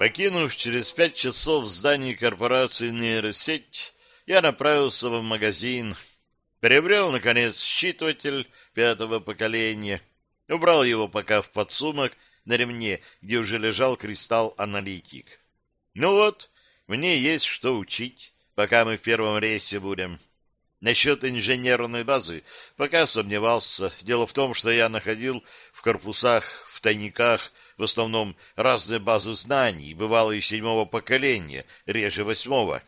Покинув через пять часов здание корпорации нейросеть, я направился в магазин, приобрел, наконец, считыватель пятого поколения, убрал его пока в подсумок на ремне, где уже лежал кристалл-аналитик. Ну вот, мне есть что учить, пока мы в первом рейсе будем. Насчет инженерной базы пока сомневался. Дело в том, что я находил в корпусах, в тайниках, в основном разные базы знаний, бывалые седьмого поколения, реже восьмого.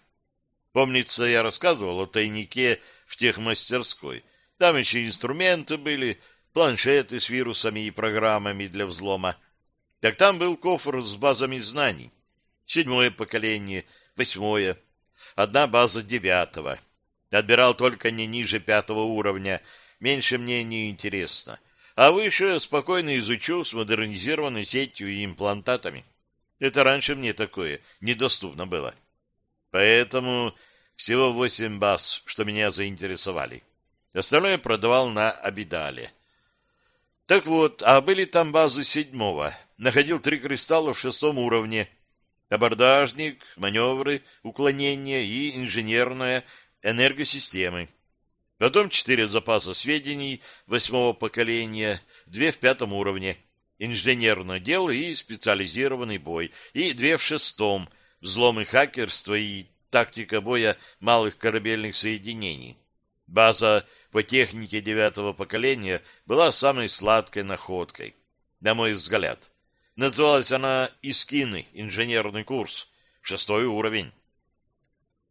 Помнится, я рассказывал о тайнике в техмастерской. Там еще инструменты были, планшеты с вирусами и программами для взлома. Так там был кофр с базами знаний. Седьмое поколение, восьмое, одна база девятого. Отбирал только не ниже пятого уровня, меньше мне не интересно. А выше спокойно изучу с модернизированной сетью и имплантатами. Это раньше мне такое недоступно было. Поэтому всего восемь баз, что меня заинтересовали. Остальное продавал на Абидале. Так вот, а были там базы седьмого. Находил три кристалла в шестом уровне. Абордажник, маневры, уклонение и инженерная энергосистемы. Потом четыре запаса сведений восьмого поколения, две в пятом уровне, инженерное дело и специализированный бой, и две в шестом, взлом и хакерство и тактика боя малых корабельных соединений. База по технике девятого поколения была самой сладкой находкой, на мой взгляд. Называлась она «Искины. Инженерный курс». Шестой уровень.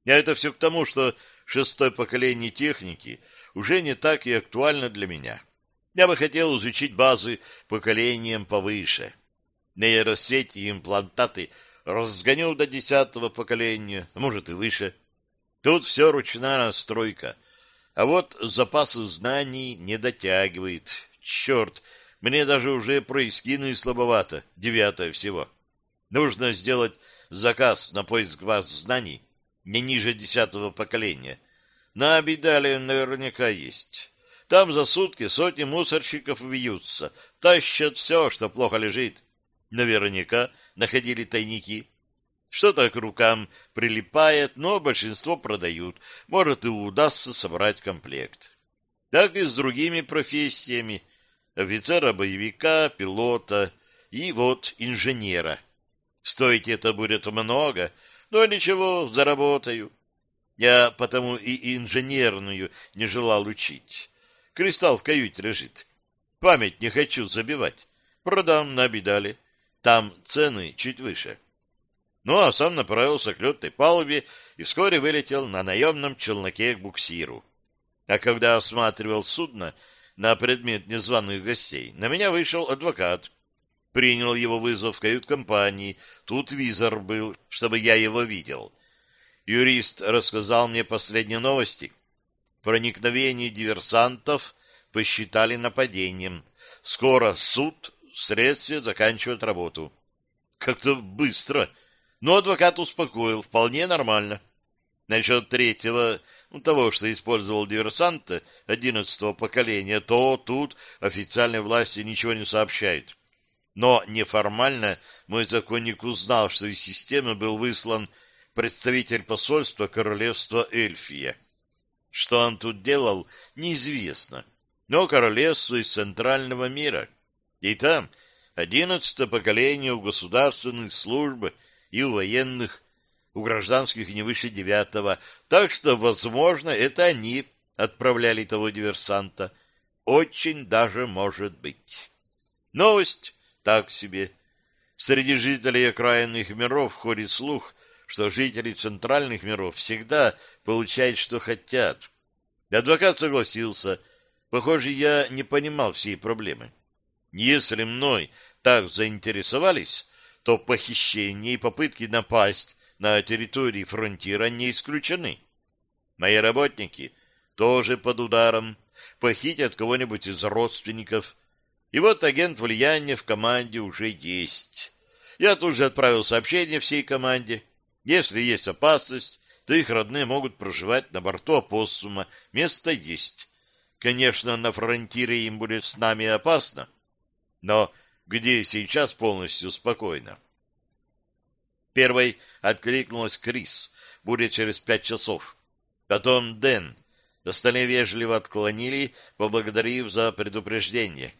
Я это все к тому, что шестое поколение техники уже не так и актуально для меня. Я бы хотел изучить базы поколением повыше. Нейросети и имплантаты разгоню до десятого поколения, может и выше. Тут все ручная настройка. А вот запасы знаний не дотягивает. Черт, мне даже уже про искины слабовато, девятое всего. Нужно сделать заказ на поиск баз знаний не ниже десятого поколения. На Абидале наверняка есть. Там за сутки сотни мусорщиков вьются, тащат все, что плохо лежит. Наверняка находили тайники. Что-то к рукам прилипает, но большинство продают. Может, и удастся собрать комплект. Так и с другими профессиями. Офицера-боевика, пилота и вот инженера. Стоить это будет много, но ничего, заработаю. Я потому и инженерную не желал учить. Кристалл в каюте лежит. Память не хочу забивать. Продам на бедали. Там цены чуть выше. Ну, а сам направился к летной палубе и вскоре вылетел на наемном челноке к буксиру. А когда осматривал судно на предмет незваных гостей, на меня вышел адвокат. Принял его вызов в кают-компании. Тут визор был, чтобы я его видел. Юрист рассказал мне последние новости. Проникновение диверсантов посчитали нападением. Скоро суд, следствие заканчивает работу. Как-то быстро. Но адвокат успокоил, вполне нормально. Насчет третьего, ну, того, что использовал диверсанта одиннадцатого поколения, то тут официальные власти ничего не сообщают. Но неформально мой законник узнал, что из системы был выслан представитель посольства королевства Эльфия. Что он тут делал, неизвестно. Но королевство из центрального мира. И там одиннадцатое поколение у государственных служб и у военных, у гражданских не выше девятого. Так что, возможно, это они отправляли того диверсанта. Очень даже может быть. Новость так себе. Среди жителей окраинных миров ходит слух, что жители центральных миров всегда получают, что хотят. Адвокат согласился. Похоже, я не понимал всей проблемы. Если мной так заинтересовались, то похищение и попытки напасть на территории фронтира не исключены. Мои работники тоже под ударом, похитят кого-нибудь из родственников. И вот агент влияния в команде уже есть. Я тут же отправил сообщение всей команде. Если есть опасность, то их родные могут проживать на борту опоссума. Место есть. Конечно, на фронтире им будет с нами опасно, но где сейчас полностью спокойно. Первой откликнулась Крис, будет через пять часов. Потом Дэн. Остальные вежливо отклонили, поблагодарив за предупреждение.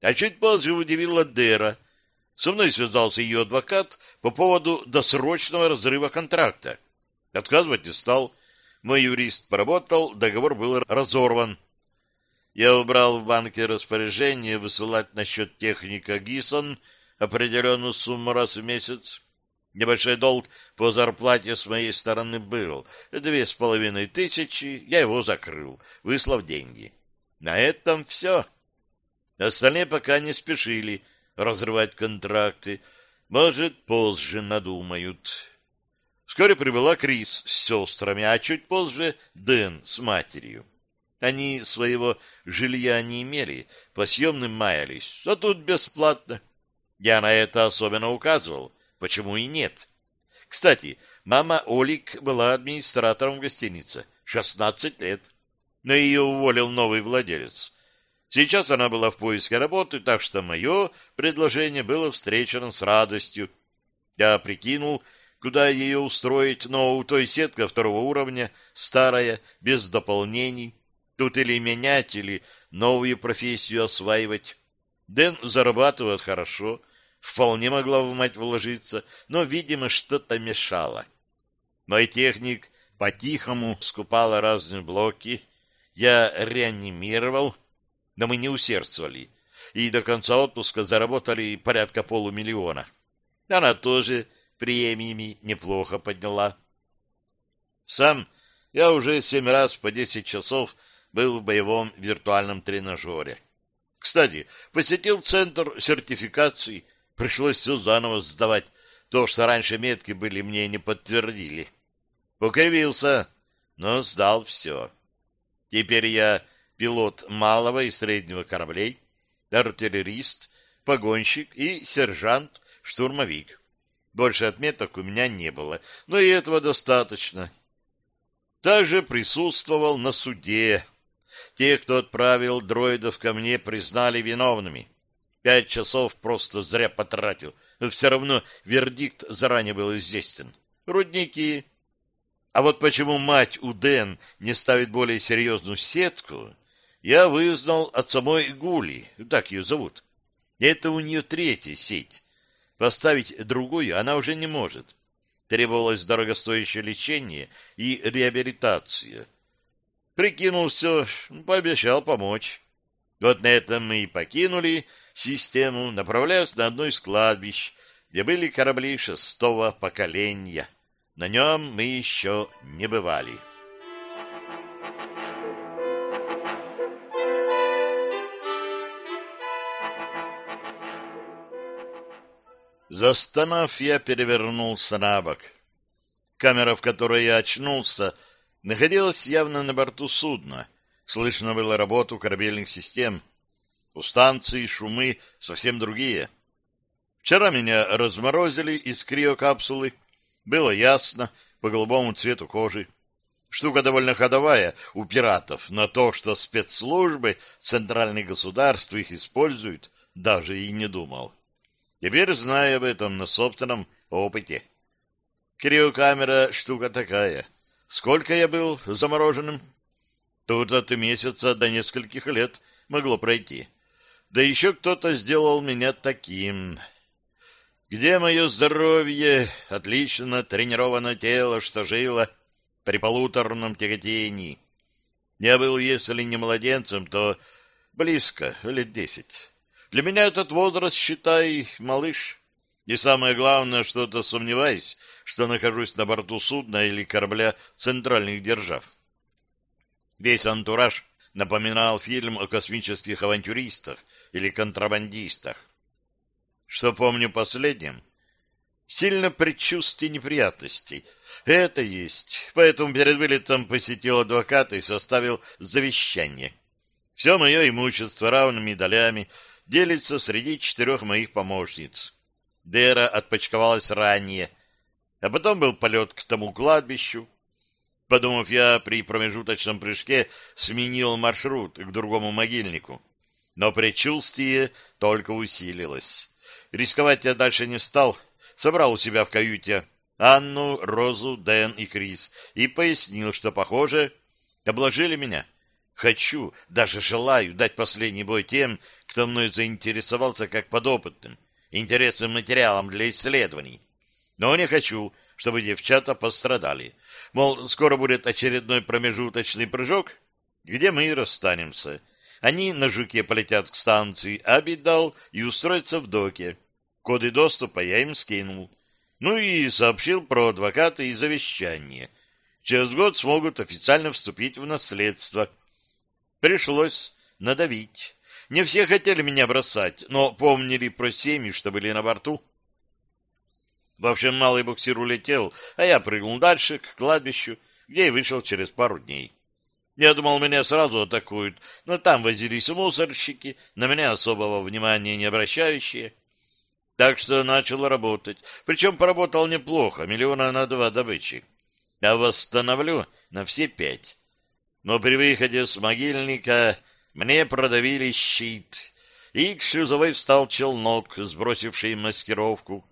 А чуть позже удивила Дера. Со мной связался ее адвокат по поводу досрочного разрыва контракта. Отказывать не стал. Мой юрист поработал, договор был разорван. Я убрал в банке распоряжение высылать на счет техника Гисон определенную сумму раз в месяц. Небольшой долг по зарплате с моей стороны был. Две с половиной тысячи, я его закрыл, выслав деньги. На этом все. Остальные пока не спешили разрывать контракты. Может, позже надумают. Вскоре прибыла Крис с сестрами, а чуть позже Дэн с матерью. Они своего жилья не имели, по съемным маялись, а тут бесплатно. Я на это особенно указывал, почему и нет. Кстати, мама Олик была администратором гостиницы, 16 лет, но ее уволил новый владелец. Сейчас она была в поиске работы, так что мое предложение было встречено с радостью. Я прикинул, куда ее устроить, но у той сетка второго уровня, старая, без дополнений. Тут или менять, или новую профессию осваивать. Дэн зарабатывает хорошо, вполне могла в мать вложиться, но, видимо, что-то мешало. Мой техник по-тихому скупала разные блоки, я реанимировал, но мы не усердствовали, и до конца отпуска заработали порядка полумиллиона. Она тоже премиями неплохо подняла. Сам я уже семь раз по десять часов был в боевом виртуальном тренажере. Кстати, посетил центр сертификации, пришлось все заново сдавать. То, что раньше метки были, мне не подтвердили. Покривился, но сдал все. Теперь я пилот малого и среднего кораблей, артиллерист, погонщик и сержант-штурмовик. Больше отметок у меня не было, но и этого достаточно. Также присутствовал на суде. Те, кто отправил дроидов ко мне, признали виновными. Пять часов просто зря потратил. Но все равно вердикт заранее был известен. Рудники. А вот почему мать у Дэн не ставит более серьезную сетку, я вызнал от самой Гули, так ее зовут. Это у нее третья сеть. Поставить другую она уже не может. Требовалось дорогостоящее лечение и реабилитация. Прикинул все, пообещал помочь. Вот на этом мы и покинули систему, направляясь на одно из кладбищ, где были корабли шестого поколения. На нем мы еще не бывали. Застонав, я перевернулся на бок. Камера, в которой я очнулся, находилась явно на борту судна. Слышно было работу корабельных систем. У станции шумы совсем другие. Вчера меня разморозили из криокапсулы. Было ясно по голубому цвету кожи. Штука довольно ходовая у пиратов, но то, что спецслужбы центральных государств их используют, даже и не думал. Теперь знаю об этом на собственном опыте. Криокамера — штука такая. Сколько я был замороженным? Тут от месяца до нескольких лет могло пройти. Да еще кто-то сделал меня таким. Где мое здоровье, отлично тренированное тело, что жило при полуторном тяготении? Я был, если не младенцем, то близко, лет десять. Для меня этот возраст, считай, малыш. И самое главное, что-то сомневаюсь, что нахожусь на борту судна или корабля центральных держав. Весь антураж напоминал фильм о космических авантюристах или контрабандистах. Что помню последним? Сильно предчувствие неприятностей. Это есть. Поэтому перед вылетом посетил адвоката и составил завещание. Все мое имущество равными долями делится среди четырех моих помощниц. Дера отпочковалась ранее, а потом был полет к тому кладбищу. Подумав, я при промежуточном прыжке сменил маршрут к другому могильнику. Но предчувствие только усилилось. Рисковать я дальше не стал. Собрал у себя в каюте Анну, Розу, Дэн и Крис и пояснил, что, похоже, обложили меня. Хочу, даже желаю дать последний бой тем, кто мной заинтересовался как подопытным, интересным материалом для исследований. Но не хочу, чтобы девчата пострадали. Мол, скоро будет очередной промежуточный прыжок, где мы и расстанемся. Они на жуке полетят к станции Абидал и устроятся в доке. Коды доступа я им скинул. Ну и сообщил про адвоката и завещание. Через год смогут официально вступить в наследство. Пришлось надавить. Не все хотели меня бросать, но помнили про семьи, что были на борту. В общем, малый буксир улетел, а я прыгнул дальше, к кладбищу, где и вышел через пару дней. Я думал, меня сразу атакуют, но там возились мусорщики, на меня особого внимания не обращающие. Так что начал работать. Причем поработал неплохо, миллиона на два добычи. А восстановлю на все пять. Но при выходе с могильника мне продавили щит, и к шлюзовой встал челнок, сбросивший маскировку.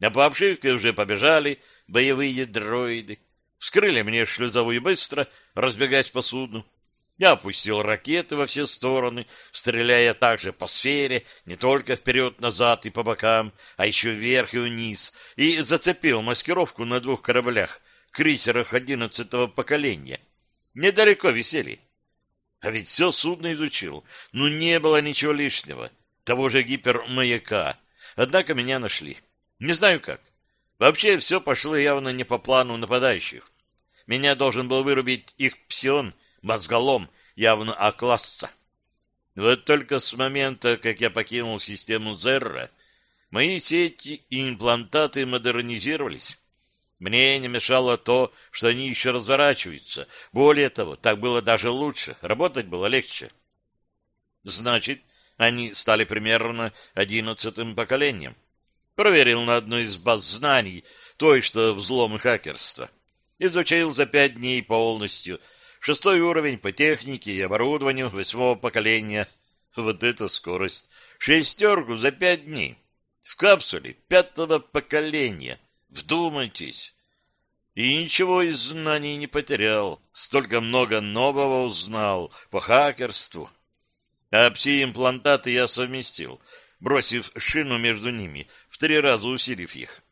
А по обшивке уже побежали боевые дроиды. Вскрыли мне шлюзовую быстро, разбегаясь по судну. Я опустил ракеты во все стороны, стреляя также по сфере, не только вперед-назад и по бокам, а еще вверх и вниз, и зацепил маскировку на двух кораблях, крейсерах одиннадцатого поколения. Недалеко висели. А ведь все судно изучил. Ну, не было ничего лишнего. Того же гипермаяка. Однако меня нашли. Не знаю как. Вообще все пошло явно не по плану нападающих. Меня должен был вырубить их псион, мозголом, явно А-класса. Вот только с момента, как я покинул систему Зерра, мои сети и имплантаты модернизировались. Мне не мешало то, что они еще разворачиваются. Более того, так было даже лучше, работать было легче. Значит, они стали примерно одиннадцатым поколением. Проверил на одной из баз знаний, той, что взлом и хакерство. Изучил за пять дней полностью. Шестой уровень по технике и оборудованию восьмого поколения. Вот это скорость. Шестерку за пять дней. В капсуле пятого поколения. Вдумайтесь. И ничего из знаний не потерял. Столько много нового узнал по хакерству. А пси-имплантаты я совместил, бросив шину между ними, в три раза усилив их.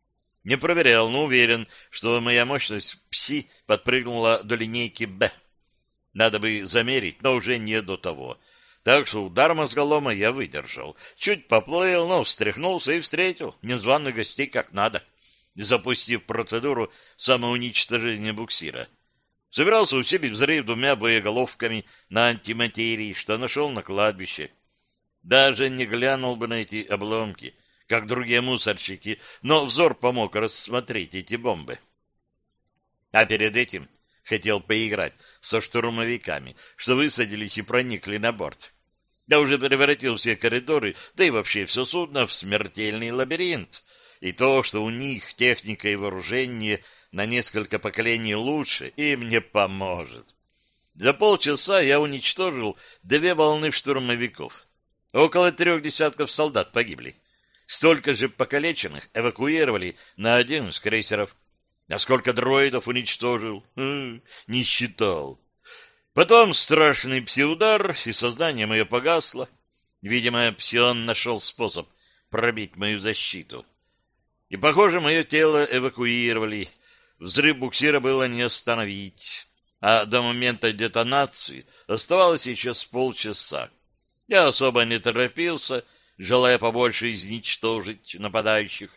Не проверял, но уверен, что моя мощность пси подпрыгнула до линейки «Б». Надо бы замерить, но уже не до того. Так что удар мозголома я выдержал. Чуть поплыл, но встряхнулся и встретил незваных гостей как надо запустив процедуру самоуничтожения буксира. Собирался усилить взрыв двумя боеголовками на антиматерии, что нашел на кладбище. Даже не глянул бы на эти обломки, как другие мусорщики, но взор помог рассмотреть эти бомбы. А перед этим хотел поиграть со штурмовиками, что высадились и проникли на борт. Я уже превратил все коридоры, да и вообще все судно в смертельный лабиринт, и то, что у них техника и вооружение на несколько поколений лучше, им не поможет. За полчаса я уничтожил две волны штурмовиков. Около трех десятков солдат погибли. Столько же покалеченных эвакуировали на один из крейсеров. А сколько дроидов уничтожил? Хм, не считал. Потом страшный псиудар, и сознание мое погасло. Видимо, псион нашел способ пробить мою защиту. И, похоже, мое тело эвакуировали. Взрыв буксира было не остановить. А до момента детонации оставалось еще с полчаса. Я особо не торопился, желая побольше изничтожить нападающих.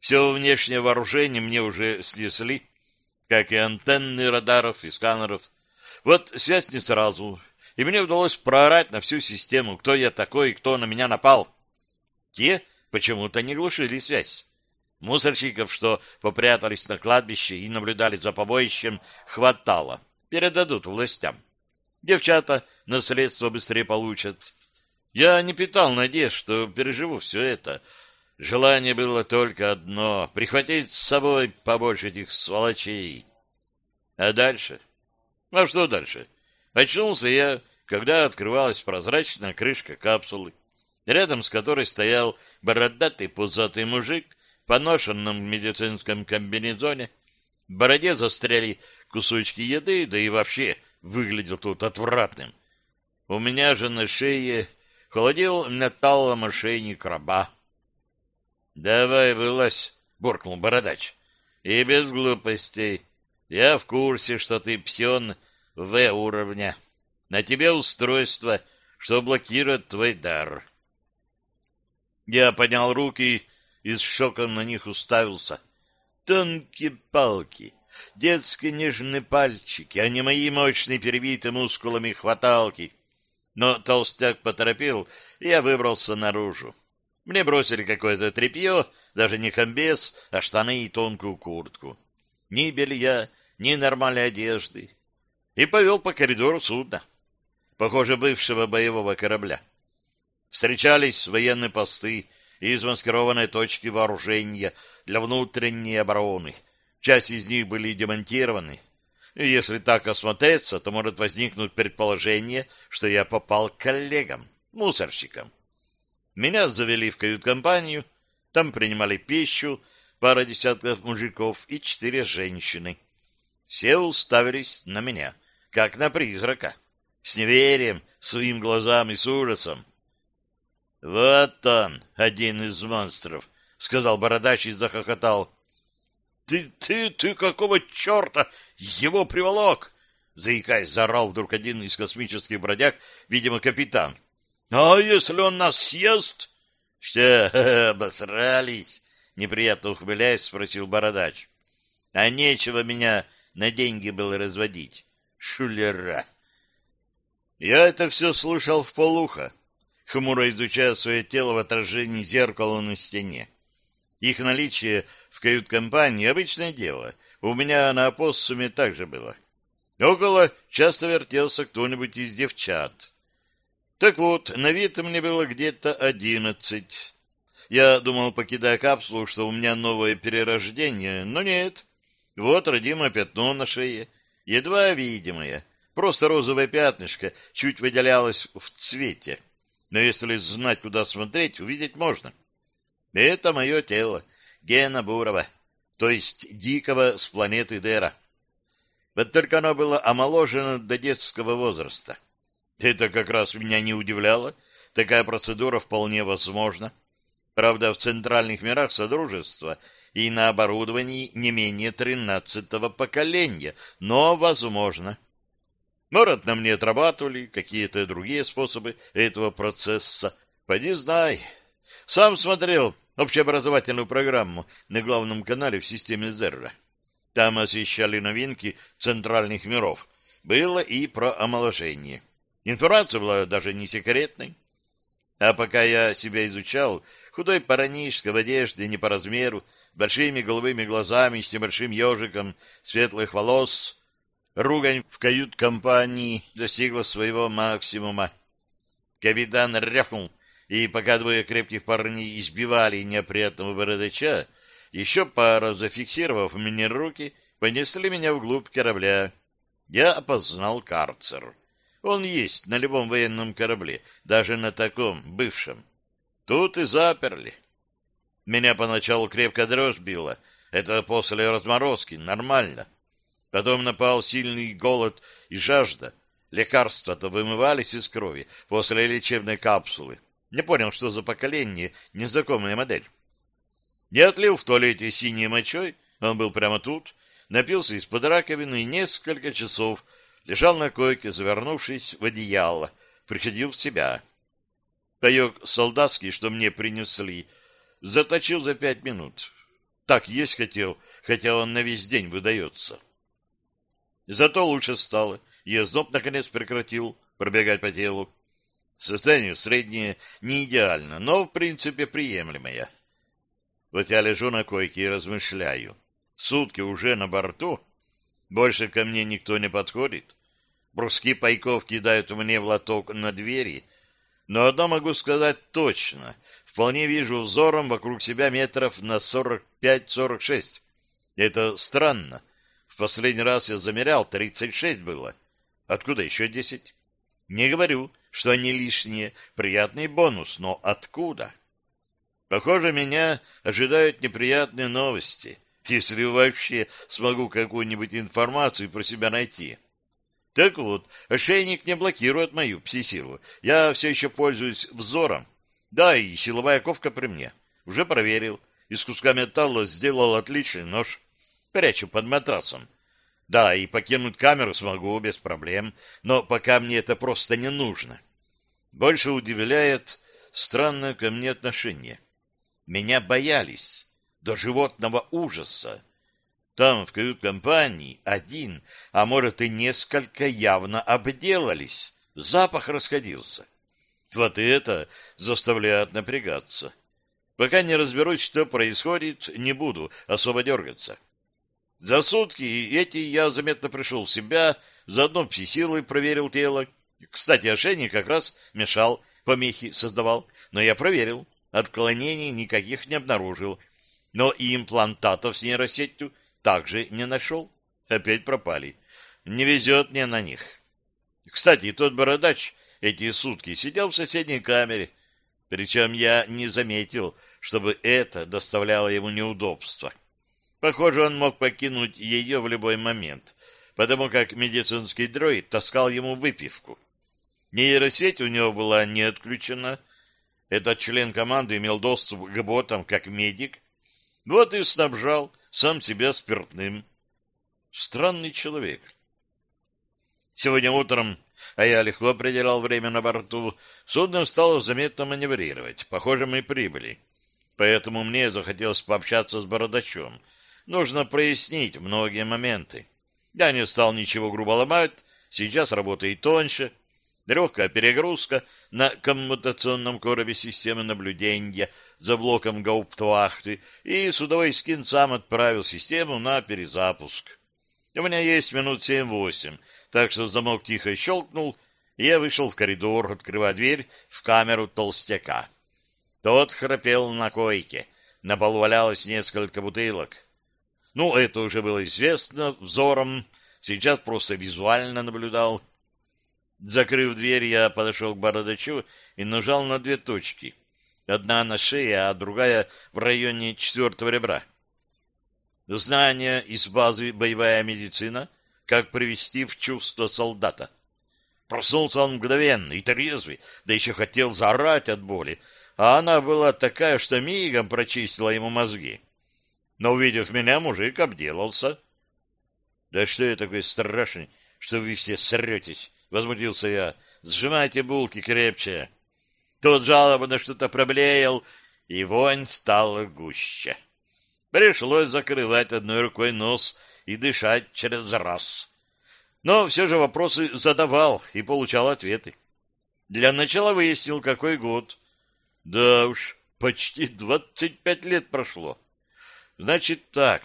Все внешнее вооружение мне уже снесли, как и антенны радаров и сканеров. Вот связь не сразу, и мне удалось проорать на всю систему, кто я такой и кто на меня напал. Те почему-то не глушили связь. Мусорщиков, что попрятались на кладбище и наблюдали за побоищем, хватало. Передадут властям. Девчата наследство быстрее получат. Я не питал надежд, что переживу все это. Желание было только одно — прихватить с собой побольше этих сволочей. А дальше? А что дальше? Очнулся я, когда открывалась прозрачная крышка капсулы рядом с которой стоял бородатый пузатый мужик поношенном медицинском комбинезоне, в бороде застряли кусочки еды, да и вообще выглядел тут отвратным. У меня же на шее холодил металлом ошейник раба. — Давай, вылазь, — буркнул бородач. — И без глупостей. Я в курсе, что ты псион В уровня. На тебе устройство, что блокирует твой дар. Я поднял руки и с шоком на них уставился. Тонкие палки, детские нежные пальчики, а не мои мощные перебитые мускулами хваталки. Но толстяк поторопил, и я выбрался наружу. Мне бросили какое-то тряпье, даже не комбез, а штаны и тонкую куртку. Ни белья, ни нормальной одежды. И повел по коридору судна, похоже, бывшего боевого корабля. Встречались военные посты и замаскированные точки вооружения для внутренней обороны. Часть из них были демонтированы. И если так осмотреться, то может возникнуть предположение, что я попал к коллегам, мусорщикам. Меня завели в кают-компанию, там принимали пищу, пара десятков мужиков и четыре женщины. Все уставились на меня, как на призрака, с неверием, своим глазам и с ужасом. — Вот он, один из монстров, — сказал бородач и захохотал. — Ты, ты, ты какого черта его приволок? — заикаясь, заорал вдруг один из космических бродяг, видимо, капитан. — А если он нас съест? — Что, обосрались? — неприятно ухмыляясь, спросил бородач. — А нечего меня на деньги было разводить. Шулера! Я это все слушал в полухо, хмуро изучая свое тело в отражении зеркала на стене. Их наличие в кают-компании — обычное дело. У меня на опоссуме также было. Около часто вертелся кто-нибудь из девчат. Так вот, на вид мне было где-то одиннадцать. Я думал, покидая капсулу, что у меня новое перерождение, но нет. Вот родимое пятно на шее, едва видимое, просто розовое пятнышко чуть выделялось в цвете. Но если знать, куда смотреть, увидеть можно. Это мое тело, Гена Бурова, то есть дикого с планеты Дера. Вот только оно было омоложено до детского возраста. Это как раз меня не удивляло. Такая процедура вполне возможна. Правда, в центральных мирах Содружества и на оборудовании не менее тринадцатого поколения, но возможно. Может, на мне отрабатывали какие-то другие способы этого процесса. Поди знай. Сам смотрел общеобразовательную программу на главном канале в системе Зерра. Там освещали новинки центральных миров. Было и про омоложение. Информация была даже не секретной. А пока я себя изучал, худой паранишка в одежде не по размеру, большими голубыми глазами, с небольшим ежиком светлых волос, ругань в кают-компании достигла своего максимума. Капитан рявкнул, и пока двое крепких парней избивали неопрятного бородача, еще пара, зафиксировав мне руки, понесли меня вглубь корабля. Я опознал карцер. Он есть на любом военном корабле, даже на таком, бывшем. Тут и заперли. Меня поначалу крепко дрожь била. Это после разморозки, нормально. Потом напал сильный голод и жажда. Лекарства-то вымывались из крови после лечебной капсулы. Не понял, что за поколение, незнакомая модель. Я отлил в туалете синей мочой, он был прямо тут, напился из-под раковины и несколько часов лежал на койке, завернувшись в одеяло, приходил в себя. Паек солдатский, что мне принесли, заточил за пять минут. Так есть хотел, хотя он на весь день выдается. Зато лучше стало, и озноб наконец прекратил пробегать по телу. Состояние среднее, не идеально, но в принципе приемлемое. Вот я лежу на койке и размышляю. Сутки уже на борту, больше ко мне никто не подходит. Бруски пайков кидают мне в лоток на двери, но одно могу сказать точно. Вполне вижу взором вокруг себя метров на сорок пять-сорок шесть. Это странно. В последний раз я замерял, тридцать шесть было. Откуда еще десять? Не говорю, что они лишние. Приятный бонус, но откуда? Похоже, меня ожидают неприятные новости, если вообще смогу какую-нибудь информацию про себя найти. Так вот, ошейник не блокирует мою пси-силу. Я все еще пользуюсь взором. Да, и силовая ковка при мне. Уже проверил. Из куска металла сделал отличный нож. Прячу под матрасом. Да, и покинуть камеру смогу без проблем, но пока мне это просто не нужно. Больше удивляет странное ко мне отношение. Меня боялись до животного ужаса. Там, в кают-компании, один, а может и несколько явно обделались. Запах расходился. Вот это заставляет напрягаться. Пока не разберусь, что происходит, не буду особо дергаться. За сутки эти я заметно пришел в себя, заодно пси-силой проверил тело. Кстати, ошейник как раз мешал, помехи создавал, но я проверил. Отклонений никаких не обнаружил. Но и имплантатов с нейросетью также не нашел. Опять пропали. Не везет мне на них. Кстати, тот бородач эти сутки сидел в соседней камере. Причем я не заметил, чтобы это доставляло ему неудобства. Похоже, он мог покинуть ее в любой момент, потому как медицинский дроид таскал ему выпивку. Нейросеть у него была не отключена. Этот член команды имел доступ к ботам как медик. Вот и снабжал сам себя спиртным. Странный человек. Сегодня утром, а я легко определял время на борту, судно стало заметно маневрировать. Похоже, мы прибыли. Поэтому мне захотелось пообщаться с бородачом. Нужно прояснить многие моменты. Я не стал ничего грубо ломать, сейчас работает тоньше. Легкая перегрузка на коммутационном коробе системы наблюдения — за блоком гауптвахты, и судовой скин сам отправил систему на перезапуск. У меня есть минут семь-восемь, так что замок тихо щелкнул, и я вышел в коридор, открывая дверь в камеру толстяка. Тот храпел на койке, на полу валялось несколько бутылок. Ну, это уже было известно взором, сейчас просто визуально наблюдал. Закрыв дверь, я подошел к бородачу и нажал на две точки — Одна на шее, а другая в районе четвертого ребра. Знание из базы «Боевая медицина», как привести в чувство солдата. Проснулся он мгновенно и трезвый, да еще хотел заорать от боли, а она была такая, что мигом прочистила ему мозги. Но, увидев меня, мужик обделался. — Да что я такой страшный, что вы все сретесь? — возмутился я. — Сжимайте булки крепче. Тот жалобно что-то проблеял, и вонь стала гуще. Пришлось закрывать одной рукой нос и дышать через раз. Но все же вопросы задавал и получал ответы. Для начала выяснил, какой год. Да уж, почти двадцать пять лет прошло. Значит так,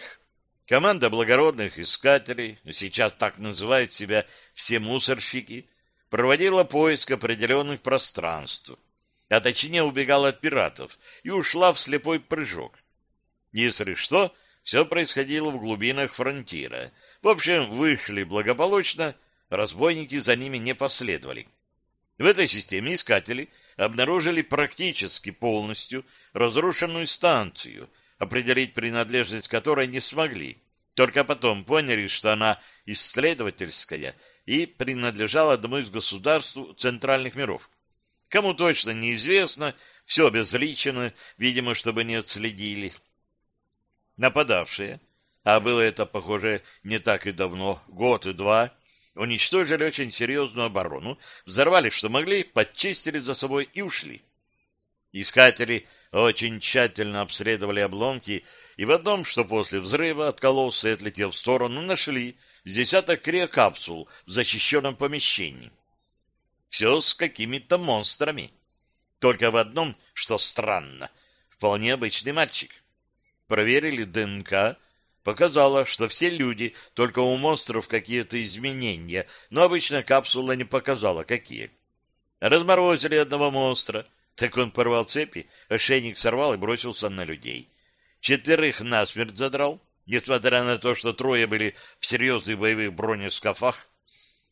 команда благородных искателей, сейчас так называют себя все мусорщики, проводила поиск определенных пространств а точнее убегала от пиратов и ушла в слепой прыжок. Если что, все происходило в глубинах фронтира. В общем, вышли благополучно, разбойники за ними не последовали. В этой системе искатели обнаружили практически полностью разрушенную станцию, определить принадлежность которой не смогли. Только потом поняли, что она исследовательская и принадлежала одному из государств центральных миров. Кому точно неизвестно, все обезличено, видимо, чтобы не отследили. Нападавшие, а было это, похоже, не так и давно, год и два, уничтожили очень серьезную оборону, взорвали, что могли, подчистили за собой и ушли. Искатели очень тщательно обследовали обломки, и в одном, что после взрыва откололся и отлетел в сторону, нашли десяток криокапсул в защищенном помещении. Все с какими-то монстрами. Только в одном, что странно, вполне обычный мальчик. Проверили ДНК, показало, что все люди, только у монстров какие-то изменения, но обычно капсула не показала, какие. Разморозили одного монстра, так он порвал цепи, ошейник сорвал и бросился на людей. Четверых насмерть задрал, несмотря на то, что трое были в серьезных боевых бронескафах.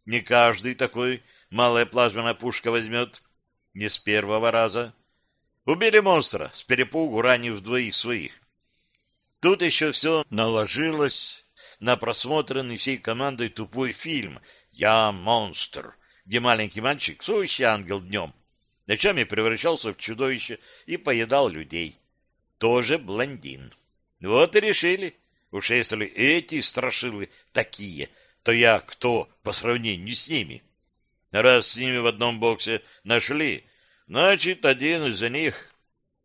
Не каждый такой малая плазменная пушка возьмет не с первого раза. Убили монстра, с перепугу ранив двоих своих. Тут еще все наложилось на просмотренный всей командой тупой фильм «Я монстр», где маленький мальчик, сущий ангел днем, ночами превращался в чудовище и поедал людей. Тоже блондин. Вот и решили, уж если эти страшилы такие, то я кто по сравнению с ними? Раз с ними в одном боксе нашли, значит, один из них.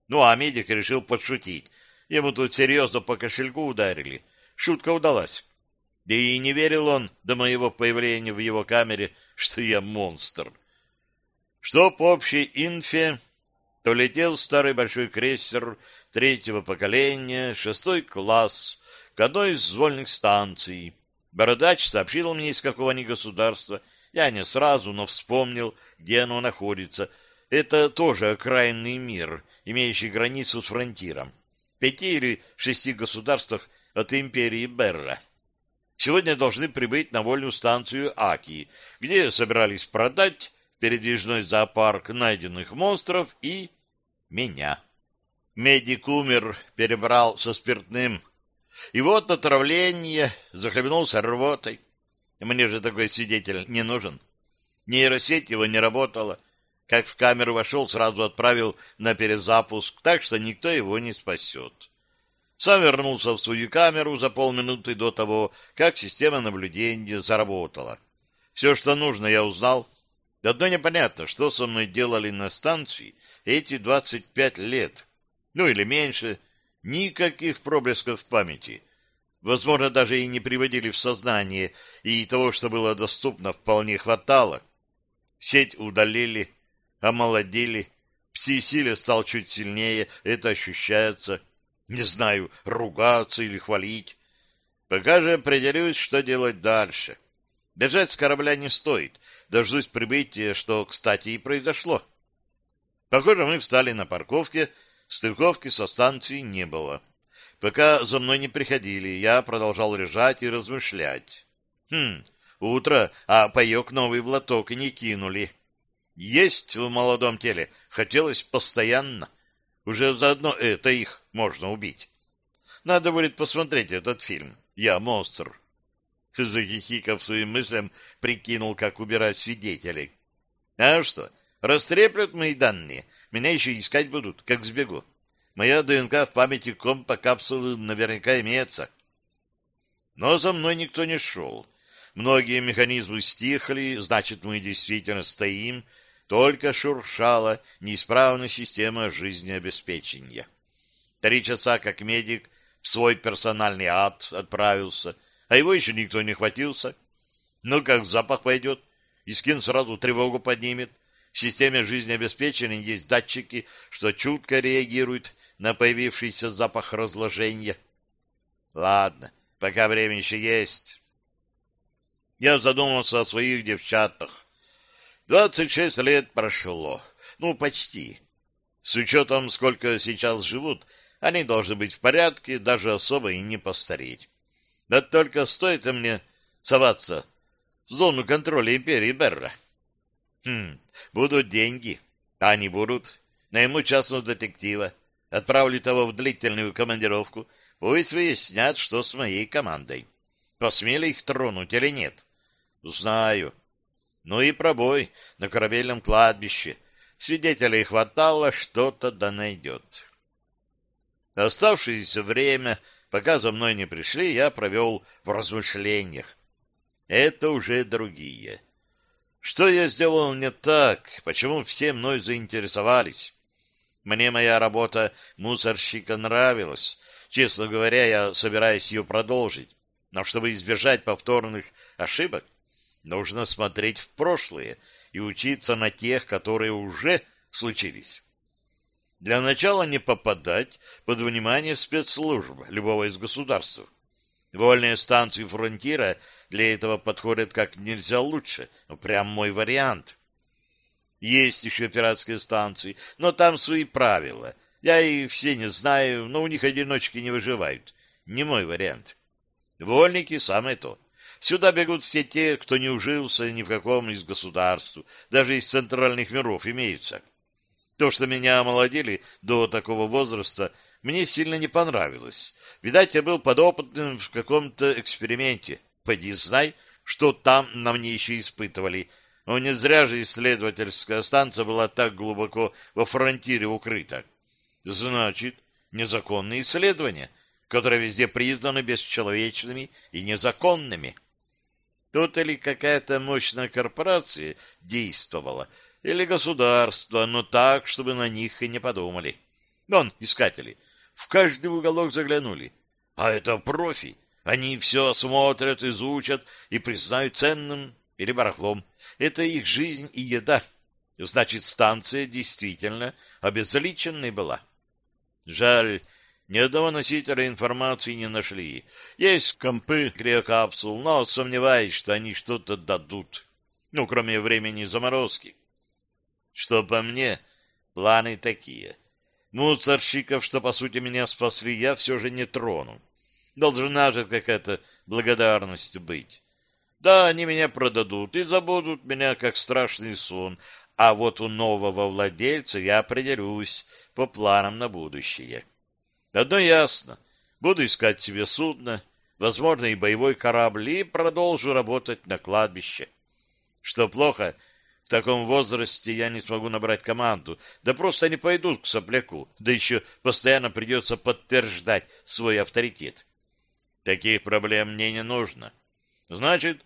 Ну, а медик решил подшутить. Ему тут серьезно по кошельку ударили. Шутка удалась. Да и не верил он до моего появления в его камере, что я монстр. Что по общей инфе, то летел старый большой крейсер третьего поколения, шестой класс, к одной из вольных станций. Бородач сообщил мне, из какого они государства. Я не сразу, но вспомнил, где оно находится. Это тоже окраинный мир, имеющий границу с фронтиром. Пяти или шести государствах от империи Берра. Сегодня должны прибыть на вольную станцию Аки, где собирались продать передвижной зоопарк найденных монстров и меня. Медик умер, перебрал со спиртным. И вот отравление, захлебнулся рвотой. Мне же такой свидетель не нужен. Нейросеть его не работала. Как в камеру вошел, сразу отправил на перезапуск, так что никто его не спасет. Сам вернулся в свою камеру за полминуты до того, как система наблюдения заработала. Все, что нужно, я узнал. Одно непонятно, что со мной делали на станции эти 25 лет. Ну или меньше. Никаких проблесков памяти. Возможно, даже и не приводили в сознание, и того, что было доступно, вполне хватало. Сеть удалили, омолодили, пси-силе стал чуть сильнее, это ощущается. Не знаю, ругаться или хвалить. Пока же определюсь, что делать дальше. Бежать с корабля не стоит. Дождусь прибытия, что, кстати, и произошло. Похоже, мы встали на парковке, стыковки со станцией не было. Пока за мной не приходили, я продолжал лежать и размышлять. Хм, утро, а паек новый в лоток и не кинули. Есть в молодом теле хотелось постоянно. Уже заодно это их можно убить. Надо будет посмотреть этот фильм. Я монстр. Захихикав своим мыслям, прикинул, как убирать свидетелей. А что, растреплют мои данные, меня еще искать будут, как сбегу. Моя ДНК в памяти компа капсулы наверняка имеется. Но за мной никто не шел. Многие механизмы стихли, значит, мы действительно стоим, только шуршала неисправная система жизнеобеспечения. Три часа как медик в свой персональный ад отправился, а его еще никто не хватился. Ну, как запах пойдет, и скин сразу тревогу поднимет. В системе жизнеобеспечения есть датчики, что чутко реагируют на появившийся запах разложения. Ладно, пока время еще есть. Я задумался о своих девчатах. Двадцать шесть лет прошло. Ну, почти. С учетом, сколько сейчас живут, они должны быть в порядке, даже особо и не постареть. Да только стоит мне соваться в зону контроля империи Берра. Хм, будут деньги. А они будут. Найму частного детектива. Отправлю того в длительную командировку. Пусть выяснят, что с моей командой. Посмели их тронуть или нет? Знаю. Ну и пробой на корабельном кладбище. Свидетелей хватало, что-то да найдет. Оставшееся время, пока за мной не пришли, я провел в размышлениях. Это уже другие. Что я сделал не так? Почему все мной заинтересовались? Мне моя работа мусорщика нравилась. Честно говоря, я собираюсь ее продолжить. Но чтобы избежать повторных ошибок, Нужно смотреть в прошлое и учиться на тех, которые уже случились. Для начала не попадать под внимание спецслужб любого из государств. Вольные станции фронтира для этого подходят как нельзя лучше. Ну, прям мой вариант. Есть еще пиратские станции, но там свои правила. Я их все не знаю, но у них одиночки не выживают. Не мой вариант. Вольники — самое то. Сюда бегут все те, кто не ужился ни в каком из государств, даже из центральных миров имеются. То, что меня омолодили до такого возраста, мне сильно не понравилось. Видать, я был подопытным в каком-то эксперименте. Поди знай, что там на мне еще испытывали. Но не зря же исследовательская станция была так глубоко во фронтире укрыта. Значит, незаконные исследования, которые везде признаны бесчеловечными и незаконными. Тут или какая-то мощная корпорация действовала, или государство, но так, чтобы на них и не подумали. Вон, искатели, в каждый уголок заглянули. А это профи. Они все осмотрят, изучат и признают ценным или барахлом. Это их жизнь и еда. Значит, станция действительно обезличенной была. Жаль, ни одного носителя информации не нашли. Есть компы криокапсул, но сомневаюсь, что они что-то дадут. Ну, кроме времени заморозки. Что по мне, планы такие. Мусорщиков, что, по сути, меня спасли, я все же не трону. Должна же какая-то благодарность быть. Да, они меня продадут и забудут меня, как страшный сон, а вот у нового владельца я определюсь по планам на будущее. Одно ясно. Буду искать себе судно, возможно, и боевой корабль, и продолжу работать на кладбище. Что плохо, в таком возрасте я не смогу набрать команду, да просто не пойдут к сопляку, да еще постоянно придется подтверждать свой авторитет. Таких проблем мне не нужно. Значит,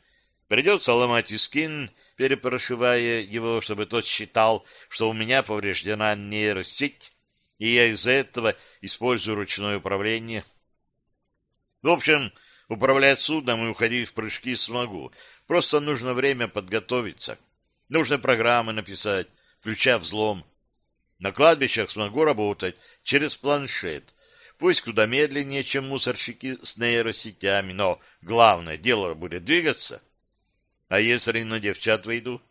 придется ломать искин, перепрошивая его, чтобы тот считал, что у меня повреждена нейросеть, и я из-за этого использую ручное управление. В общем, управлять судном и уходить в прыжки смогу. Просто нужно время подготовиться. Нужно программы написать, включая взлом. На кладбищах смогу работать через планшет. Пусть куда медленнее, чем мусорщики с нейросетями, но главное, дело будет двигаться. А если на девчат выйду?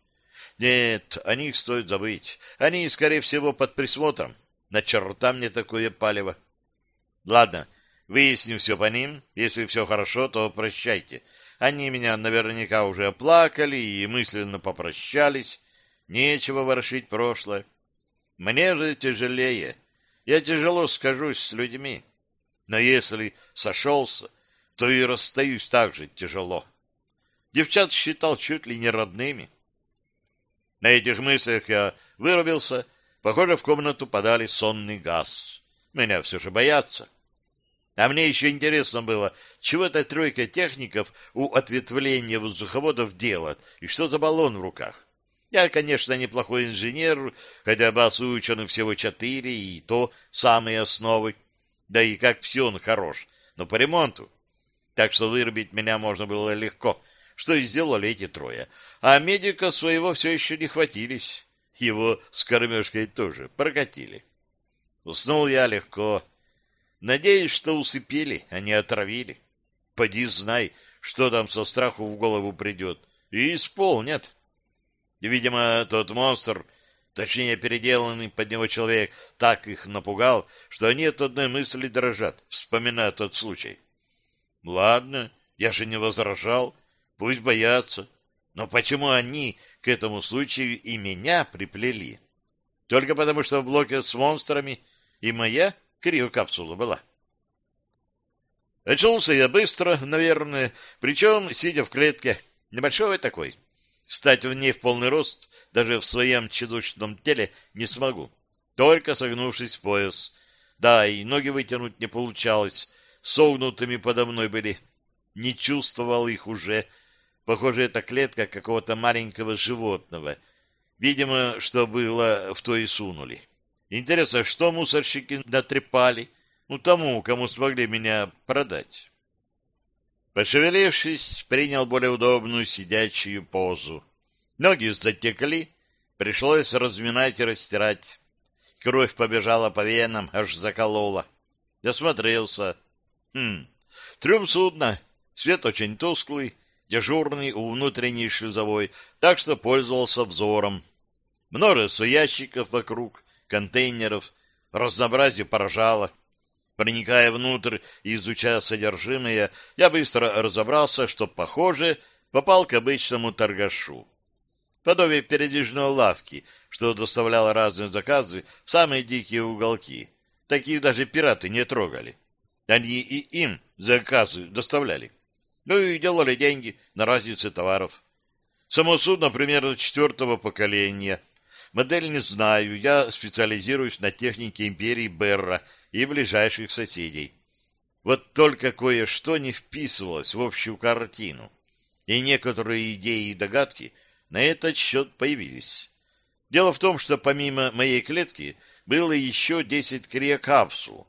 Нет, о них стоит забыть. Они, скорее всего, под присмотром. На черта мне такое палево. Ладно, выясню все по ним. Если все хорошо, то прощайте. Они меня наверняка уже оплакали и мысленно попрощались. Нечего ворошить прошлое. Мне же тяжелее. Я тяжело скажусь с людьми. Но если сошелся, то и расстаюсь так же тяжело. Девчат считал чуть ли не родными. На этих мыслях я вырубился Похоже, в комнату подали сонный газ. Меня все же боятся. А мне еще интересно было, чего эта тройка техников у ответвления воздуховодов делает, и что за баллон в руках. Я, конечно, неплохой инженер, хотя бас выучен всего четыре, и то самые основы. Да и как все он хорош, но по ремонту. Так что вырубить меня можно было легко, что и сделали эти трое. А медика своего все еще не хватились. Его с кормежкой тоже прокатили. Уснул я легко. Надеюсь, что усыпили, а не отравили. Поди знай, что там со страху в голову придет. И исполнят. Видимо, тот монстр, точнее, переделанный под него человек, так их напугал, что они от одной мысли дрожат, вспоминая тот случай. Ладно, я же не возражал, пусть боятся. Но почему они к этому случаю и меня приплели? Только потому, что в блоке с монстрами и моя криокапсула была. Очнулся я быстро, наверное, причем сидя в клетке, небольшой такой. Встать в ней в полный рост даже в своем чудочном теле не смогу, только согнувшись в пояс. Да, и ноги вытянуть не получалось, согнутыми подо мной были. Не чувствовал их уже, Похоже, это клетка какого-то маленького животного. Видимо, что было, в то и сунули. Интересно, что мусорщики натрепали? Ну, тому, кому смогли меня продать. Пошевелившись, принял более удобную сидячую позу. Ноги затекли, пришлось разминать и растирать. Кровь побежала по венам, аж заколола. Я смотрелся. Хм, трюм судна, свет очень тусклый, дежурный у внутренней шлюзовой, так что пользовался взором. Множество ящиков вокруг, контейнеров, разнообразие поражало. Проникая внутрь и изучая содержимое, я быстро разобрался, что, похоже, попал к обычному торгашу. подобие передвижной лавки, что доставляло разные заказы в самые дикие уголки. Таких даже пираты не трогали. Они и им заказы доставляли. Ну и делали деньги на разнице товаров. Само судно примерно четвертого поколения. Модель не знаю, я специализируюсь на технике империи Берра и ближайших соседей. Вот только кое-что не вписывалось в общую картину, и некоторые идеи и догадки на этот счет появились. Дело в том, что помимо моей клетки было еще 10 криокапсул.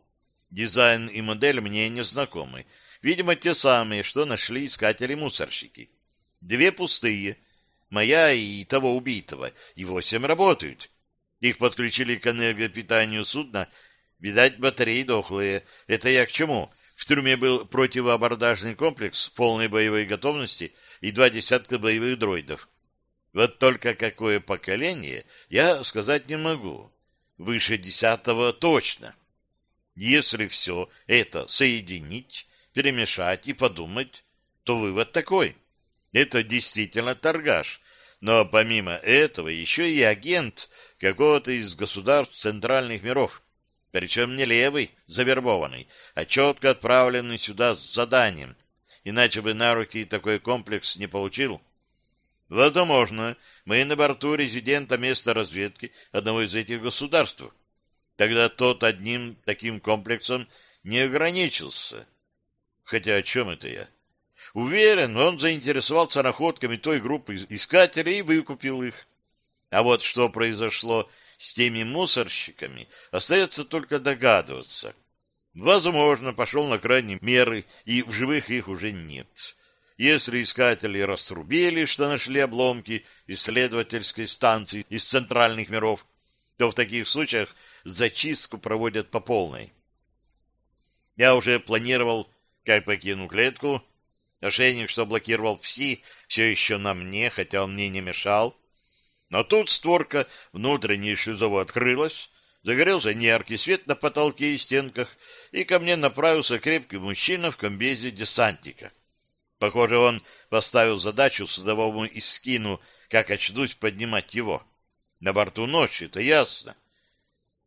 Дизайн и модель мне не знакомы. Видимо, те самые, что нашли искатели-мусорщики. Две пустые — моя и того убитого, и восемь работают. Их подключили к энергопитанию судна. Видать, батареи дохлые. Это я к чему? В трюме был противоабордажный комплекс полной боевой готовности и два десятка боевых дроидов. Вот только какое поколение, я сказать не могу. Выше десятого точно. Если все это соединить, перемешать и подумать, то вывод такой — это действительно торгаш, но помимо этого еще и агент какого-то из государств центральных миров, причем не левый, завербованный, а четко отправленный сюда с заданием, иначе бы на руки такой комплекс не получил. Возможно, мы на борту резидента места разведки одного из этих государств. Тогда тот одним таким комплексом не ограничился. Хотя о чем это я? Уверен, он заинтересовался находками той группы искателей и выкупил их. А вот что произошло с теми мусорщиками, остается только догадываться. Возможно, пошел на крайние меры, и в живых их уже нет. Если искатели раструбили, что нашли обломки исследовательской станции из центральных миров, то в таких случаях зачистку проводят по полной. Я уже планировал, как покину клетку, Ошейник, что блокировал ПСИ, все еще на мне, хотя он мне не мешал. Но тут створка внутренней шлюзовой открылась, загорелся неяркий свет на потолке и стенках, и ко мне направился крепкий мужчина в комбезе десантника. Похоже, он поставил задачу судовому искину, как очнусь поднимать его. На борту ночи, это ясно.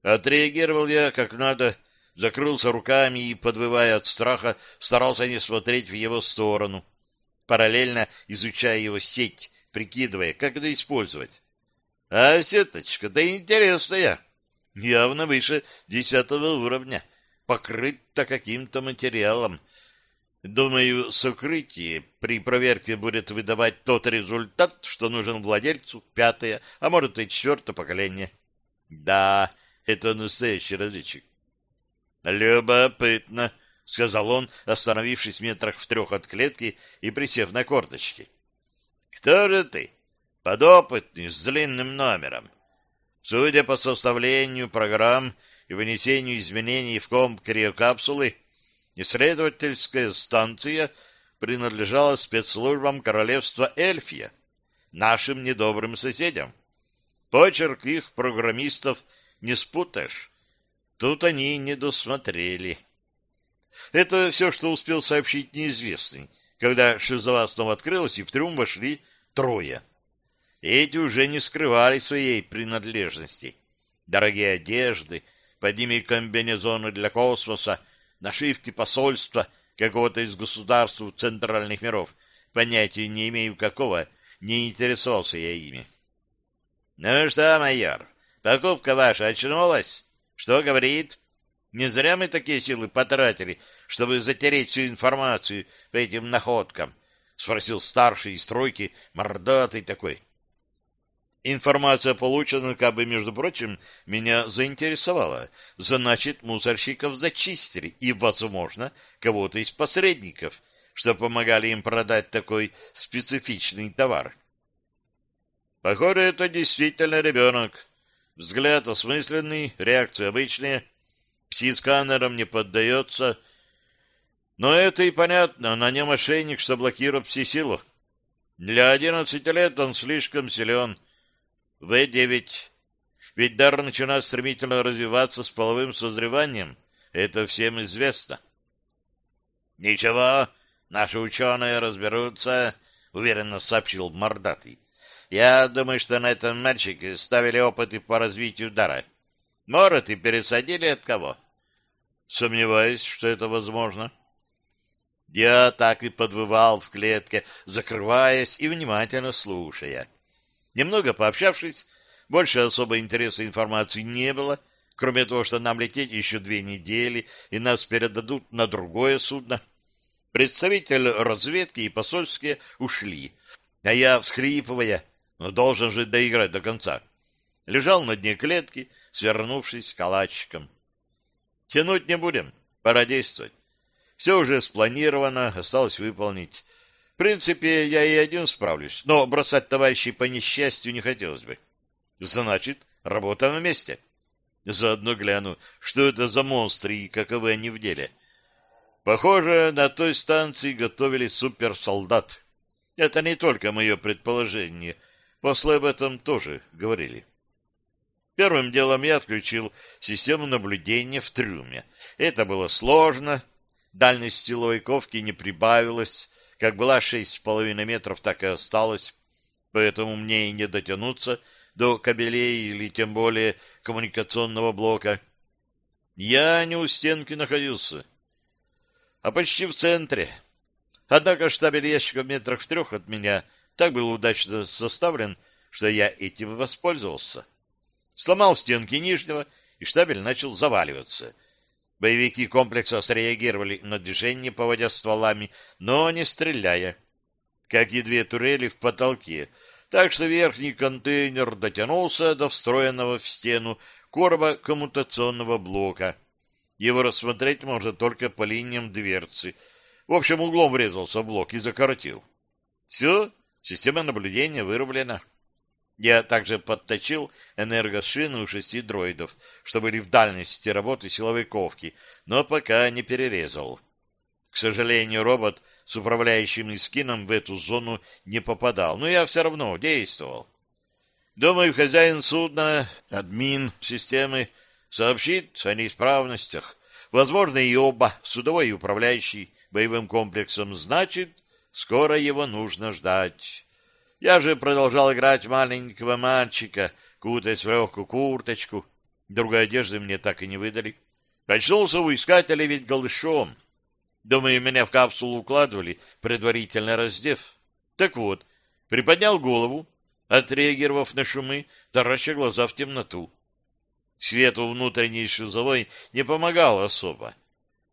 Отреагировал я как надо, закрылся руками и, подвывая от страха, старался не смотреть в его сторону, параллельно изучая его сеть, прикидывая, как это использовать. А сеточка-то интересная, явно выше десятого уровня, покрыта каким-то материалом. Думаю, сокрытие при проверке будет выдавать тот результат, что нужен владельцу пятое, а может и четвертое поколение. Да, это настоящий разведчик. «Любопытно», — сказал он, остановившись метрах в трех от клетки и присев на корточки. «Кто же ты? Подопытный, с длинным номером. Судя по составлению программ и вынесению изменений в комп криокапсулы, исследовательская станция принадлежала спецслужбам королевства Эльфия, нашим недобрым соседям. Почерк их программистов не спутаешь. Тут они не досмотрели. Это все, что успел сообщить неизвестный, когда шизова снова открылась, и в трюм вошли трое. Эти уже не скрывали своей принадлежности. Дорогие одежды, под ними комбинезоны для космоса, нашивки посольства какого-то из государств центральных миров. Понятия не имею какого, не интересовался я ими. — Ну что, майор, покупка ваша очнулась? Что говорит? Не зря мы такие силы потратили, чтобы затереть всю информацию по этим находкам, спросил старший из стройки, мордатый такой. Информация получена, как бы, между прочим, меня заинтересовала. Значит, мусорщиков зачистили, и, возможно, кого-то из посредников, что помогали им продать такой специфичный товар. Похоже, это действительно ребенок, Взгляд осмысленный, реакция обычная, пси-сканером не поддается. Но это и понятно, на нем ошейник, что блокирует пси-силу. Для одиннадцати лет он слишком силен. В-9. Ведь дар начинает стремительно развиваться с половым созреванием. Это всем известно. Ничего, наши ученые разберутся, уверенно сообщил Мордатый. Я думаю, что на этом мальчике ставили опыты по развитию дара. Может, и пересадили от кого? Сомневаюсь, что это возможно. Я так и подвывал в клетке, закрываясь и внимательно слушая. Немного пообщавшись, больше особо интереса информации не было, кроме того, что нам лететь еще две недели, и нас передадут на другое судно. Представитель разведки и посольские ушли, а я, всхлипывая, но должен же доиграть до конца. Лежал на дне клетки, свернувшись калачиком. Тянуть не будем, пора действовать. Все уже спланировано, осталось выполнить. В принципе, я и один справлюсь, но бросать товарищей по несчастью не хотелось бы. Значит, работаем вместе. Заодно гляну, что это за монстры и каковы они в деле. Похоже, на той станции готовили суперсолдат. Это не только мое предположение — После об этом тоже говорили. Первым делом я отключил систему наблюдения в трюме. Это было сложно. Дальность стиловой ковки не прибавилась. Как была шесть с половиной метров, так и осталось. Поэтому мне и не дотянуться до кабелей или тем более коммуникационного блока. Я не у стенки находился, а почти в центре. Однако штабель ящиков метрах в трех от меня — так был удачно составлен, что я этим воспользовался. Сломал стенки нижнего, и штабель начал заваливаться. Боевики комплекса среагировали на движение, поводя стволами, но не стреляя, как и две турели в потолке, так что верхний контейнер дотянулся до встроенного в стену короба коммутационного блока. Его рассмотреть можно только по линиям дверцы. В общем, углом врезался в блок и закоротил. Все, Система наблюдения вырублена. Я также подточил энергошины у шести дроидов, что были в дальности работы силовой ковки, но пока не перерезал. К сожалению, робот с управляющим скином в эту зону не попадал, но я все равно действовал. Думаю, хозяин судна, админ системы, сообщит о неисправностях. Возможно, и оба, судовой и управляющий боевым комплексом, значит, Скоро его нужно ждать. Я же продолжал играть маленького мальчика, кутаясь в легкую курточку. Другой одежды мне так и не выдали. Очнулся у искателя ведь голышом. Думаю, меня в капсулу укладывали, предварительно раздев. Так вот, приподнял голову, отреагировав на шумы, тараща глаза в темноту. Свет у внутренней шлюзовой не помогал особо.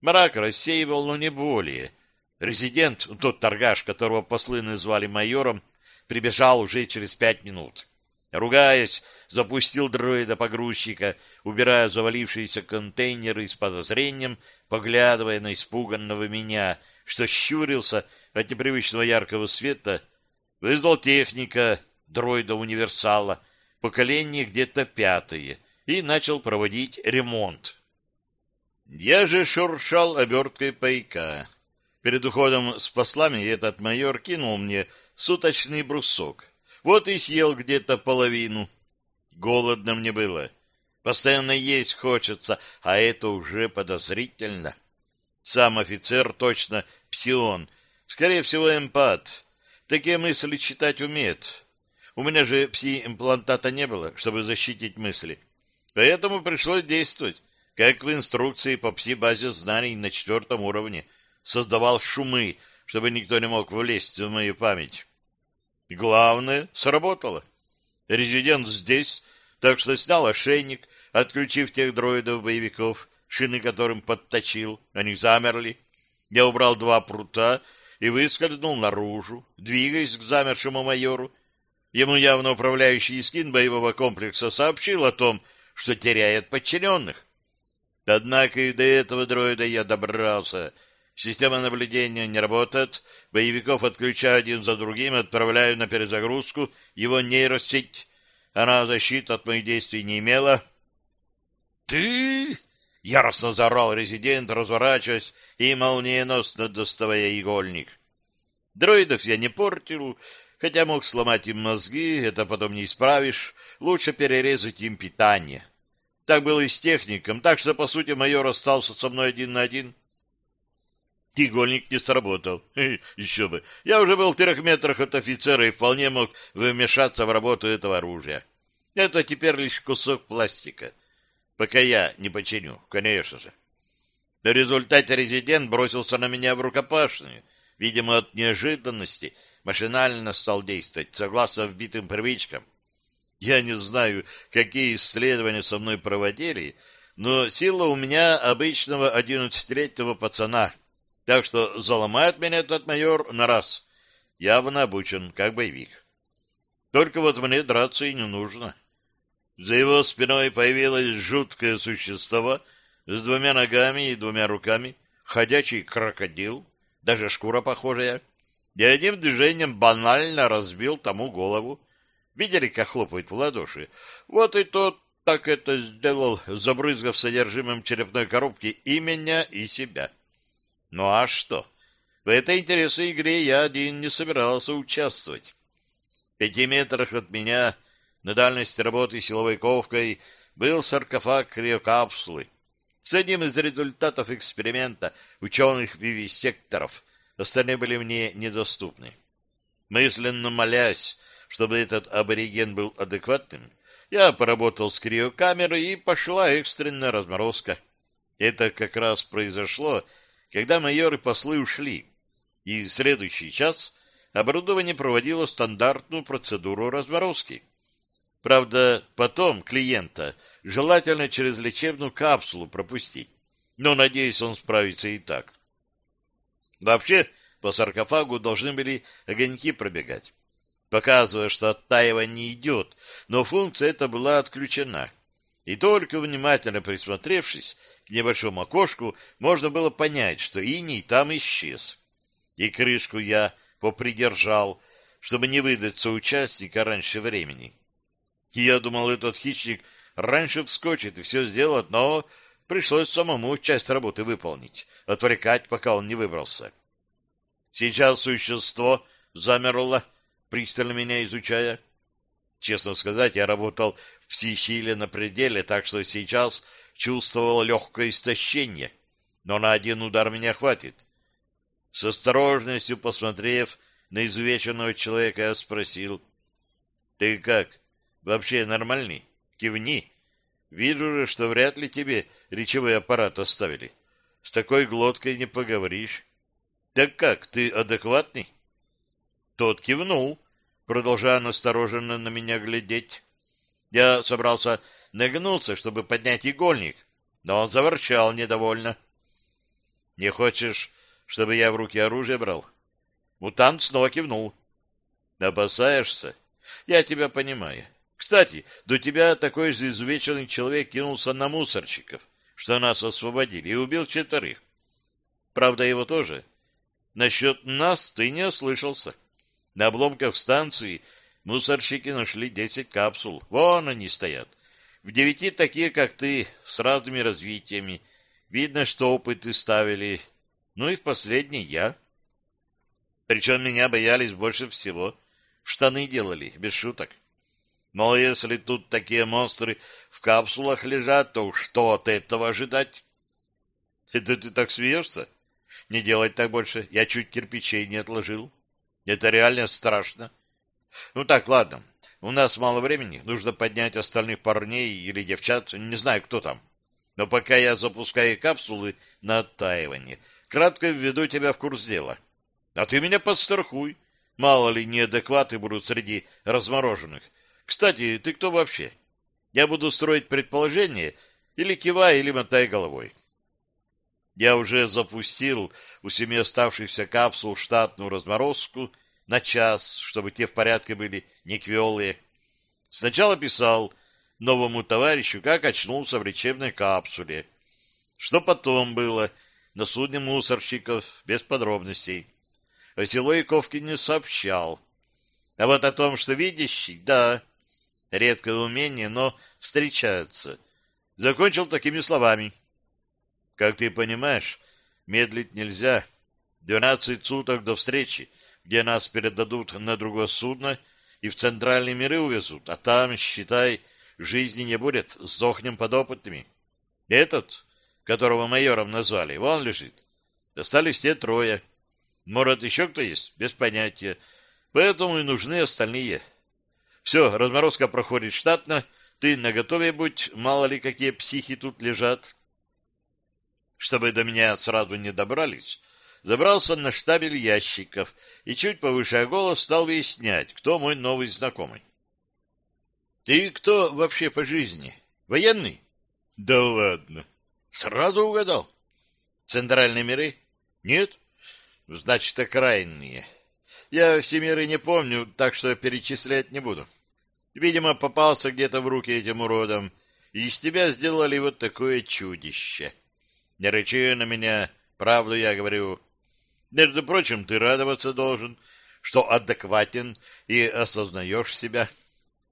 Мрак рассеивал, но не более. Резидент, тот торгаш, которого послы назвали майором, прибежал уже через пять минут. Ругаясь, запустил дроида-погрузчика, убирая завалившиеся контейнеры с подозрением, поглядывая на испуганного меня, что щурился от непривычного яркого света, вызвал техника дроида-универсала, поколение где-то пятое, и начал проводить ремонт. Я же шуршал оберткой пайка. Перед уходом с послами этот майор кинул мне суточный брусок. Вот и съел где-то половину. Голодно мне было. Постоянно есть хочется, а это уже подозрительно. Сам офицер точно псион, скорее всего, эмпат. Такие мысли читать умеет. У меня же пси-имплантата не было, чтобы защитить мысли. Поэтому пришлось действовать, как в инструкции по пси-базе знаний на четвертом уровне — создавал шумы, чтобы никто не мог влезть в мою память. Главное, сработало. Резидент здесь, так что снял ошейник, отключив тех дроидов-боевиков, шины которым подточил. Они замерли. Я убрал два прута и выскользнул наружу, двигаясь к замершему майору. Ему явно управляющий скин боевого комплекса сообщил о том, что теряет подчиненных. Однако и до этого дроида я добрался — Система наблюдения не работает, боевиков отключаю один за другим отправляю на перезагрузку его нейросеть. Она защиты от моих действий не имела. «Ты?» — яростно заорал резидент, разворачиваясь и молниеносно доставая игольник. Дроидов я не портил, хотя мог сломать им мозги, это потом не исправишь, лучше перерезать им питание. Так было и с техником, так что, по сути, майор остался со мной один на один. Игольник не сработал. Еще бы. Я уже был в трех метрах от офицера и вполне мог вмешаться в работу этого оружия. Это теперь лишь кусок пластика. Пока я не починю, конечно же. В результате резидент бросился на меня в рукопашную. Видимо, от неожиданности машинально стал действовать, согласно вбитым привычкам. Я не знаю, какие исследования со мной проводили, но сила у меня обычного одиннадцатилетнего пацана, так что заломает меня этот майор на раз. Явно обучен, как боевик. Только вот мне драться и не нужно. За его спиной появилось жуткое существо с двумя ногами и двумя руками, ходячий крокодил, даже шкура похожая, и одним движением банально разбил тому голову. Видели, как хлопают в ладоши? Вот и тот так это сделал, забрызгав содержимым черепной коробки и меня, и себя. Ну а что? В этой интересной игре я один не собирался участвовать. В пяти метрах от меня на дальности работы силовой ковкой был саркофаг криокапсулы. С одним из результатов эксперимента ученых-вивисекторов остальные были мне недоступны. Мысленно молясь, чтобы этот абориген был адекватным, я поработал с криокамерой и пошла экстренная разморозка. Это как раз произошло, когда майоры послы ушли, и в следующий час оборудование проводило стандартную процедуру разморозки. Правда, потом клиента желательно через лечебную капсулу пропустить. Но, надеюсь, он справится и так. Вообще, по саркофагу должны были огоньки пробегать, показывая, что оттаивание идет, но функция эта была отключена. И только внимательно присмотревшись к небольшому окошку, можно было понять, что иней там исчез. И крышку я попридержал, чтобы не выдать соучастника раньше времени. Я думал, этот хищник раньше вскочит и все сделает, но пришлось самому часть работы выполнить, отвлекать, пока он не выбрался. Сейчас существо замерло, пристально меня изучая. Честно сказать, я работал в силе на пределе, так что сейчас чувствовал легкое истощение, но на один удар меня хватит. С осторожностью посмотрев на изувеченного человека, я спросил, «Ты как?» Вообще нормальный? Кивни. Вижу же, что вряд ли тебе речевой аппарат оставили. С такой глоткой не поговоришь. Так как, ты адекватный? Тот кивнул, продолжая настороженно на меня глядеть. Я собрался нагнуться, чтобы поднять игольник, но он заворчал недовольно. Не хочешь, чтобы я в руки оружие брал? Мутант снова кивнул. Опасаешься? Я тебя понимаю. Кстати, до тебя такой же изувеченный человек кинулся на мусорщиков, что нас освободили, и убил четверых. Правда, его тоже. Насчет нас ты не ослышался. На обломках станции мусорщики нашли десять капсул. Вон они стоят. В девяти такие, как ты, с разными развитиями. Видно, что опыты ставили. Ну и в последний я. Причем меня боялись больше всего. Штаны делали, без шуток. Но если тут такие монстры в капсулах лежат, то что от этого ожидать? Это ты так смеешься? Не делать так больше. Я чуть кирпичей не отложил. Это реально страшно. Ну так, ладно. У нас мало времени. Нужно поднять остальных парней или девчат. Не знаю, кто там. Но пока я запускаю капсулы на оттаивание, кратко введу тебя в курс дела. А ты меня подстрахуй. Мало ли неадекваты будут среди размороженных. Кстати, ты кто вообще? Я буду строить предположение, или кивай, или мотай головой. Я уже запустил у семи оставшихся капсул штатную разморозку на час, чтобы те в порядке были, не квелые. Сначала писал новому товарищу, как очнулся в лечебной капсуле. Что потом было на судне мусорщиков, без подробностей. О Силойковке не сообщал. А вот о том, что видящий, да, Редкое умение, но встречаются. Закончил такими словами. Как ты понимаешь, медлить нельзя. Двенадцать суток до встречи, где нас передадут на другое судно и в центральные миры увезут, а там, считай, жизни не будет, сдохнем подопытными. Этот, которого майором назвали, вон лежит. Остались те трое. Может, еще кто есть? Без понятия. Поэтому и нужны остальные. Все, разморозка проходит штатно. Ты наготове будь, мало ли какие психи тут лежат. Чтобы до меня сразу не добрались, забрался на штабель ящиков и, чуть повышая голос, стал выяснять, кто мой новый знакомый. — Ты кто вообще по жизни? Военный? — Да ладно. Сразу угадал. — Центральные миры? — Нет. — Значит, окраинные. Я все миры не помню, так что перечислять не буду. Видимо, попался где-то в руки этим уродам, и из тебя сделали вот такое чудище. Не рычи на меня, правду я говорю. Между прочим, ты радоваться должен, что адекватен и осознаешь себя.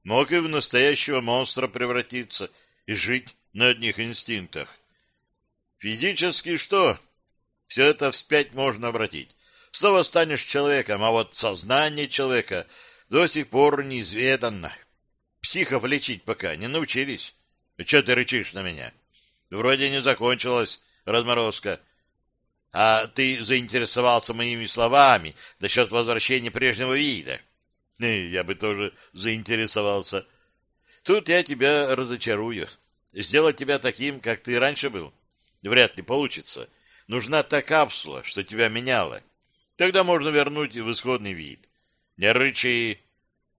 Мог и в настоящего монстра превратиться и жить на одних инстинктах. Физически что? Все это вспять можно обратить. Снова станешь человеком, а вот сознание человека до сих пор неизведанно. Психов лечить пока не научились. Че ты рычишь на меня? Вроде не закончилась разморозка. А ты заинтересовался моими словами насчет возвращения прежнего вида. Я бы тоже заинтересовался. Тут я тебя разочарую. Сделать тебя таким, как ты раньше был, вряд ли получится. Нужна та капсула, что тебя меняла. Тогда можно вернуть в исходный вид. Не рычи.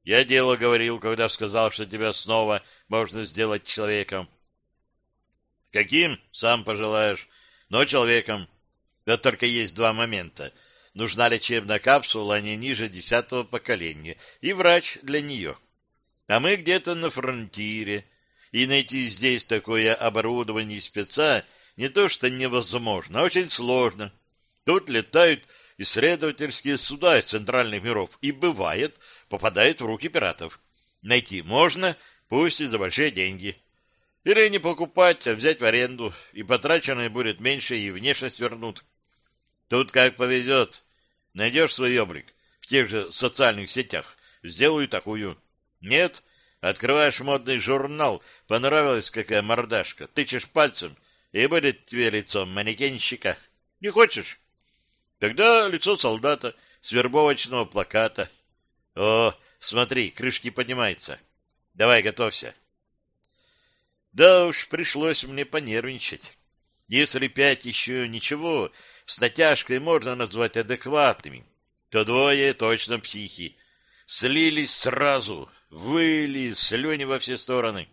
Я дело говорил, когда сказал, что тебя снова можно сделать человеком. Каким, сам пожелаешь, но человеком. Да только есть два момента. Нужна лечебная капсула не ниже десятого поколения и врач для нее. А мы где-то на фронтире, и найти здесь такое оборудование спеца не то что невозможно, а очень сложно. Тут летают исследовательские суда из центральных миров, и бывает, попадают в руки пиратов. Найти можно, пусть и за большие деньги. Или не покупать, а взять в аренду, и потраченное будет меньше, и внешность вернут. Тут как повезет. Найдешь свой облик в тех же социальных сетях, сделаю такую. Нет, открываешь модный журнал, понравилась какая мордашка, тычешь пальцем, и будет тебе лицом манекенщика. Не хочешь? Тогда лицо солдата с вербовочного плаката. О, смотри, крышки поднимаются. Давай, готовься. Да уж, пришлось мне понервничать. Если пять еще ничего, с натяжкой можно назвать адекватными, то двое точно психи. Слились сразу, выли слюни во все стороны.